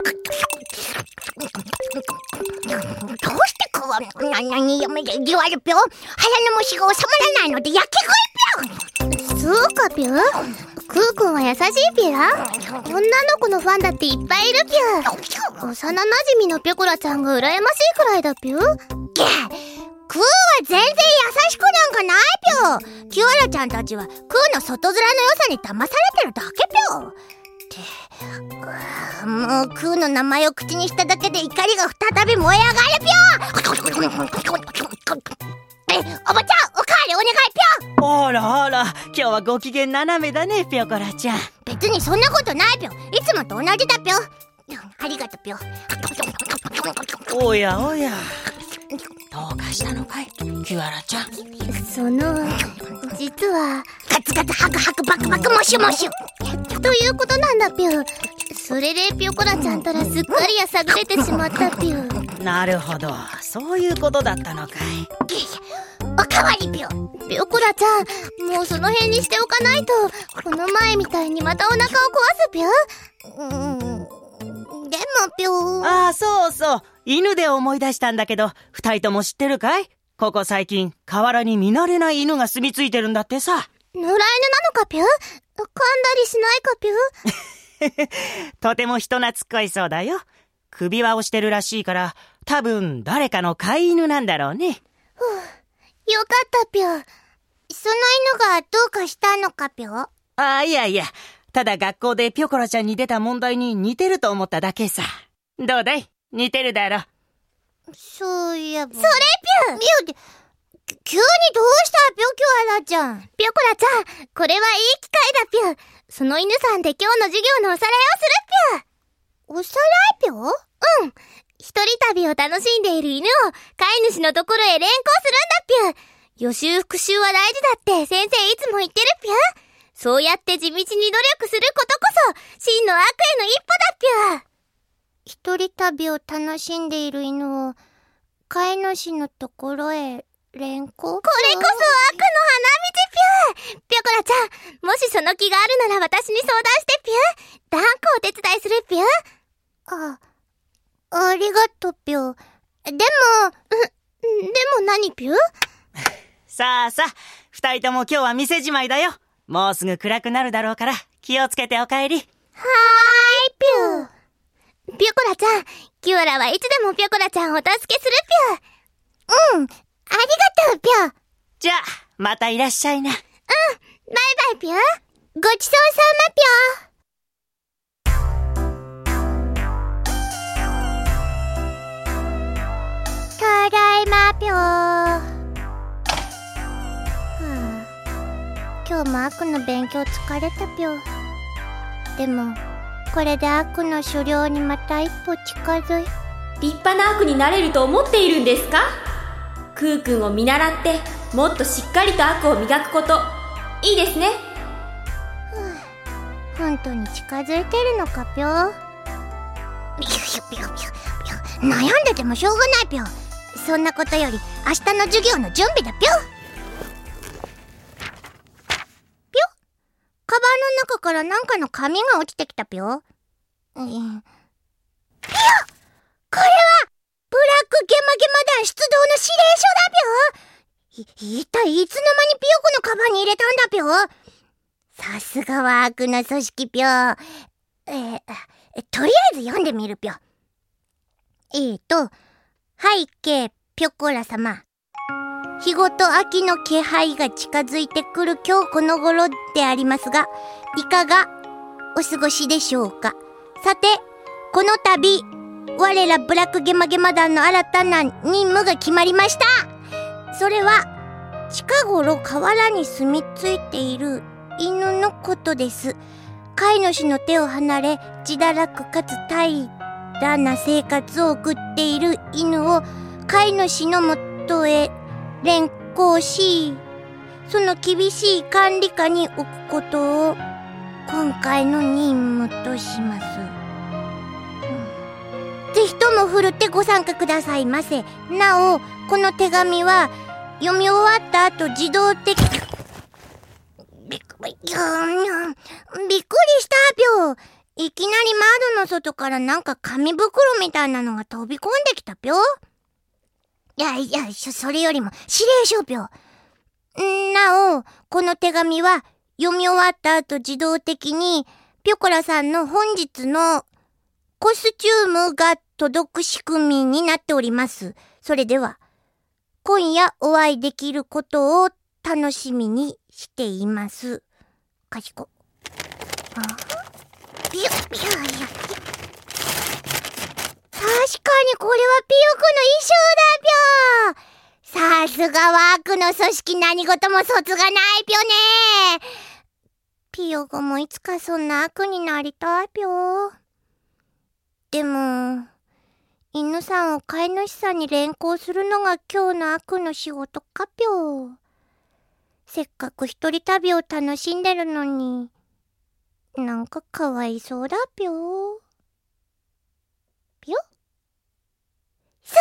どうしてこうななに言われぴょ腹の虫が収まらないので焼き声ぴょそうかぴょクーくんは優しいぴょ女の子のファンだっていっぱいいるぴょ幼馴染のぴょこらちゃんが羨ましいくらいだぴょゲクーは全然優しくなんかないぴょキュアラちゃんたちはクーの外面の良さに騙されてるだけぴょってもうクーの名前を口にしただけで怒りが再び燃え上がるぴょえおばちゃんおかわりお願いぴょあらあら今日はご機嫌斜めだねぴょこらちゃん別にそんなことないぴょいつもと同じだぴょありがとぴょおやおやどうかしたのかいキュアラちゃんその実はガツガツハクハクバクバクモシュモシュということなんだぴょそれでピョコラちゃんたらすっかりやさぐれてしまったぴょなるほど。そういうことだったのかい。おかわりぴょピョコラちゃんもうその辺にしておかないとこの前みたいにまたお腹を壊すぴょうんでもぴょああそうそう。犬で思い出したんだけど二人とも知ってるかい？ここ最近河原に見慣れない犬が住み着いてるんだってさ野良犬なのかぴょ噛んだりしないかぴょ とても人懐っこいそうだよ。首輪をしてるらしいから多分誰かの飼い犬なんだろうね。ふうよかったぴょその犬がどうかしたのかぴょああいやいや。ただ学校でピョコラちゃんに出た問題に似てると思っただけさ。どうだい？似てるだろ。そういえば。それぴょみゆ急にどうした？ぴょキュアラちゃん。ぴょこらちゃんこれはいい機会だぴょ。その犬さんで今日の授業のおさらいをするぴょ。おさらいぴょ？うん。一人旅を楽しんでいる犬を飼い主のところへ連行するんだぴょ。予習復習は大事だって先生いつも言ってるぴょ。そうやって地道に努力することこそ真の悪への一歩だぴょ。一人旅を楽しんでいる犬を飼い主のところへ連行これこそ悪の花道ぴゅぴょこらちゃんもしその気があるなら私に相談してぴゅ断固お手伝いするぴゅあ、ありがとぴょ。でも、でも何ぴゅさあさあ、二人とも今日は店じまいだよ。もうすぐ暗くなるだろうから気をつけてお帰り。はーい、ぴゅぴょこらちゃん、キュアラはいつでもぴょこらちゃんをお助けするぴょ。うん、ありがとうぴょ。じゃあ、またいらっしゃいな。うん、バイバイぴょ。ごちそうさまぴょ。ただいまぴょ。はあ、今日も悪の勉強疲れたぴょ。でも、これで悪の狩猟にまた一歩近づい立派な悪になれると思っているんですか？クーくんを見習ってもっとしっかりと悪を磨くこと。いいですね。本当に近づいてるのかぴょ悩んでてもしょうがないぴょそんなことより明日の授業の準備だぴょカバンの中からなんかの紙が落ちてきたぴょ。ぴょこれは出動の指令書だぴょい、一体いつの間にピヨコのカバンに入れたんだぴょさすがは悪の組織ぴょ。えー、とりあえず読んでみるぴょ。えーと、背景ぴょこら様。日ごと秋の気配が近づいてくる今日この頃でありますが、いかがお過ごしでしょうかさて、この度、我らブラックゲマゲマ団の新たな任務が決まりましたそれは、近頃河原に住み着いている犬のことです。飼い主の手を離れ、自堕落かつ怠惰な生活を送っている犬を飼い主のもとへ連行し、その厳しい管理下に置くことを今回の任務とします。ぜひともふるってご参加くださいませ。なお、この手紙は読み終わった後自動的、びっくりしたぴょ。いきなり窓の外からなんか紙袋みたいなのが飛び込んできたぴょいやいや、それよりも指令書ぴょ。なお、この手紙は読み終わった後自動的にピョコラさんの本日のコスチュームが届く仕組みになっております。それでは、今夜お会いできることを楽しみにしています。かしこ。あピヨピヨ確かにこれはピヨクの衣装だぴょさすがは悪の組織何事も卒がないぴょねピヨゴもいつかそんな悪になりたいぴょでも犬さんを飼い主さんに連行するのが今日の悪の仕事かぴょー。せっかく一人旅を楽しんでるのに、なんかかわいそうだぴょー。ぴょそう？